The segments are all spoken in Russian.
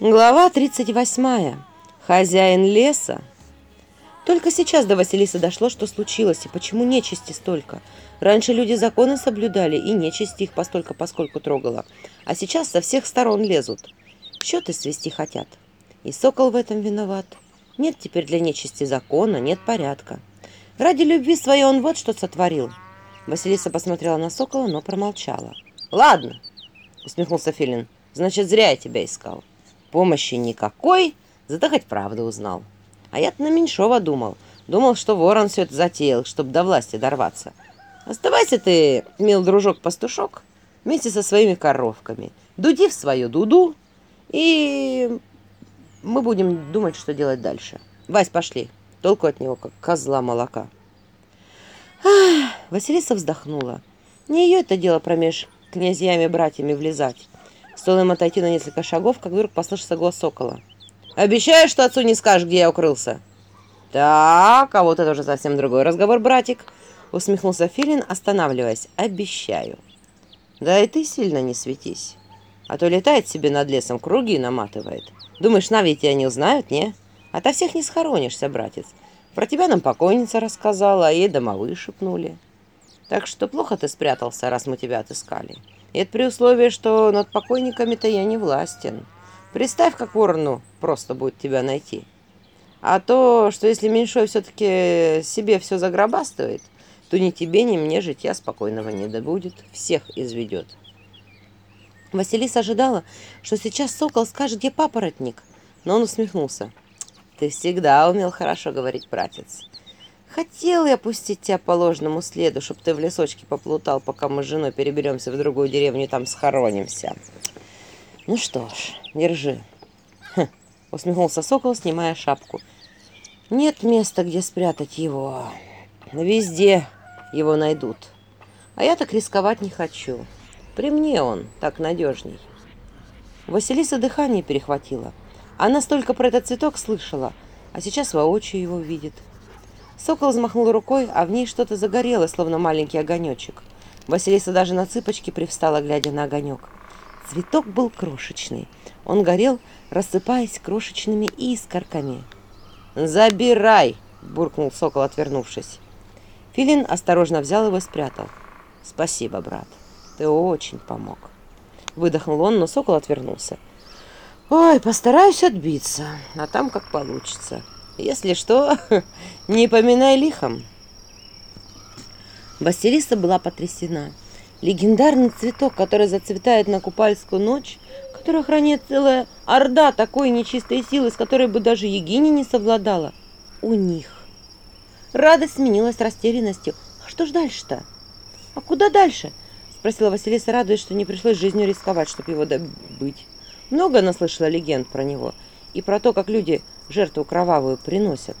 Глава 38. Хозяин леса. Только сейчас до Василисы дошло, что случилось и почему нечисти столько. Раньше люди законы соблюдали, и нечисти их постолько поскольку трогала. А сейчас со всех сторон лезут. Счеты свести хотят. И сокол в этом виноват. Нет теперь для нечисти закона, нет порядка. Ради любви своей он вот что сотворил. Василиса посмотрела на сокола, но промолчала. «Ладно», — усмехнулся Филин, — «значит, зря я тебя искал». Помощи никакой, зато хоть правду узнал. А я-то на Меньшова думал. Думал, что ворон все это затеял, чтобы до власти дорваться. Оставайся ты, мил дружок-пастушок, вместе со своими коровками. Дуди в свою дуду, и мы будем думать, что делать дальше. Вась, пошли. Толку от него, как козла молока. Ах, Стоило отойти на несколько шагов, как вдруг послышался голос сокола. Обещаю, что отцу не скажешь, где я укрылся?» «Так, а вот это уже совсем другой разговор, братик», — усмехнулся Филин, останавливаясь. «Обещаю». «Да и ты сильно не светись, а то летает себе над лесом круги и наматывает. Думаешь, на тебя они узнают, не? Ото а всех не схоронишься, братец. Про тебя нам покойница рассказала, а ей домовые шепнули. Так что плохо ты спрятался, раз мы тебя отыскали». И это при условии, что над покойниками-то я не властен. Представь, как ворону просто будет тебя найти. А то, что если меньшой все-таки себе все загробастывает, то ни тебе, ни мне житья спокойного не добудет, всех изведет. Василиса ожидала, что сейчас сокол скажет, где папоротник, но Хотел я пустить тебя по ложному следу, чтобы ты в лесочке поплутал, пока мы с женой переберемся в другую деревню и там схоронимся. Ну что ж, держи. Хм, усмехнулся сокол, снимая шапку. Нет места, где спрятать его. Везде его найдут. А я так рисковать не хочу. При мне он так надежней. Василиса дыхание перехватила. Она столько про этот цветок слышала, а сейчас воочию его видит. — Сокол взмахнул рукой, а в ней что-то загорело, словно маленький огонечек. Василиса даже на цыпочки привстала, глядя на огонек. Цветок был крошечный. Он горел, рассыпаясь крошечными искорками. «Забирай!» – буркнул сокол, отвернувшись. Филин осторожно взял его и спрятал. «Спасибо, брат. Ты очень помог». Выдохнул он, но сокол отвернулся. «Ой, постараюсь отбиться, а там как получится». Если что, не поминай лихом. Василиса была потрясена. Легендарный цветок, который зацветает на купальскую ночь, который охраняет целая орда такой нечистой силы, с которой бы даже Егиня не совладала. У них. Радость сменилась растерянностью. А что ж дальше-то? А куда дальше? Спросила Василиса, радуясь, что не пришлось жизнью рисковать, чтобы его жертву кровавую приносят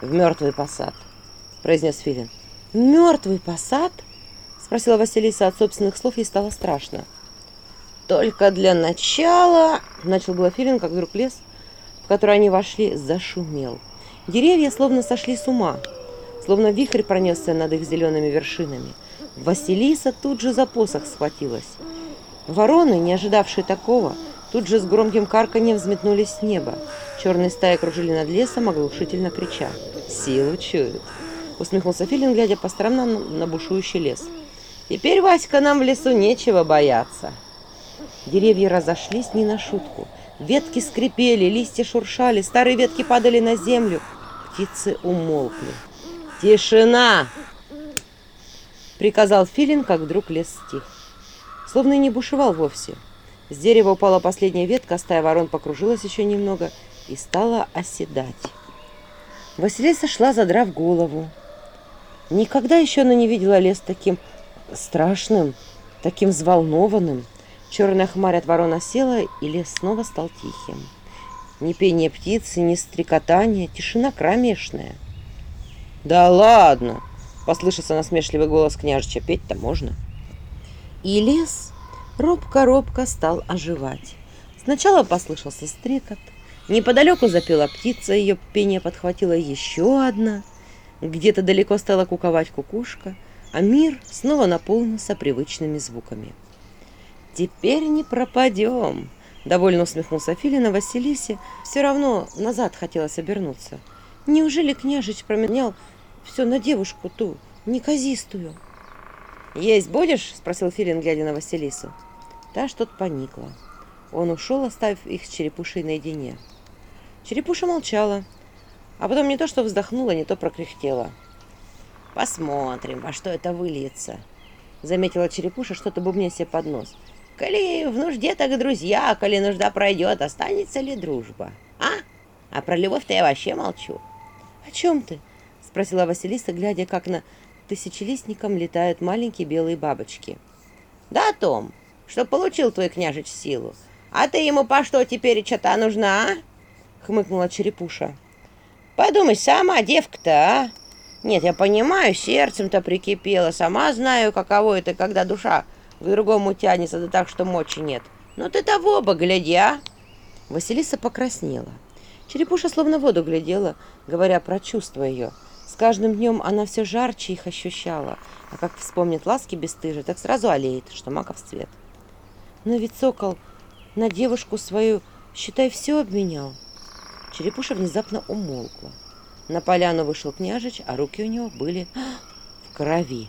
в мертвый посад», — произнес Филин. «Мертвый посад?» — спросила Василиса от собственных слов, ей стало страшно. «Только для начала...» — начал было Филин, как вдруг лес, в который они вошли, зашумел. Деревья словно сошли с ума, словно вихрь пронесся над их зелеными вершинами. Василиса тут же за посох схватилась. Вороны, не ожидавшие такого, — Тут же с громким карканьем взметнулись с неба. Черные стаи кружили над лесом, оглушительно крича. «Силу чуют!» — усмехнулся Филин, глядя по сторонам на бушующий лес. «Теперь, Васька, нам в лесу нечего бояться!» Деревья разошлись не на шутку. Ветки скрипели, листья шуршали, старые ветки падали на землю. Птицы умолкли. «Тишина!» — приказал Филин, как вдруг лес стих. Словно и не бушевал вовсе. С дерева упала последняя ветка, стая ворон покружилась еще немного и стала оседать. Василиса шла, задрав голову. Никогда еще она не видела лес таким страшным, таким взволнованным. Черная хмарь от ворона села, и лес снова стал тихим. Ни пение птицы, ни стрекотание, тишина кромешная. «Да ладно!» — послышался насмешливый голос княжича. «Петь-то можно!» И Робко, робко стал оживать. Сначала послышался стрекот. Неподалеку запела птица, ее пение подхватила еще одна. Где-то далеко стала куковать кукушка, а мир снова наполнился привычными звуками. «Теперь не пропадем!» – довольно усмехнулся Филина Василисе. Все равно назад хотелось обернуться. «Неужели княжич променял все на девушку ту, неказистую?» «Есть будешь?» – спросил Филин, глядя на Василису. Та что-то поникло. Он ушел, оставив их с черепушей наедине. Черепуша молчала, а потом не то что вздохнула, не то прокряхтела. «Посмотрим, во что это выльется», — заметила черепуша, что-то бубня себе под нос. «Коли в нужде, так и друзья, а коли нужда пройдет, останется ли дружба? А? А про любовь-то я вообще молчу». «О чем ты?» — спросила Василиса, глядя, как на тысячелистником летают маленькие белые бабочки. «Да о том, получил твой княжич силу. А ты ему по что теперь чата нужна, а? Хмыкнула черепуша. Подумай, сама девка-то, а? Нет, я понимаю, сердцем-то прикипела. Сама знаю, каково это, когда душа к другому тянется, да так, что мочи нет. Ну ты того бы гляди, а? Василиса покраснела. Черепуша словно воду глядела, говоря про чувства ее. С каждым днем она все жарче их ощущала, а как вспомнит ласки бесстыжие, так сразу олеет, что маков цвет. Но Ведь сокол на девушку свою, считай, все обменял. Черепуша внезапно умолкла. На поляну вышел княжич, а руки у него были в крови.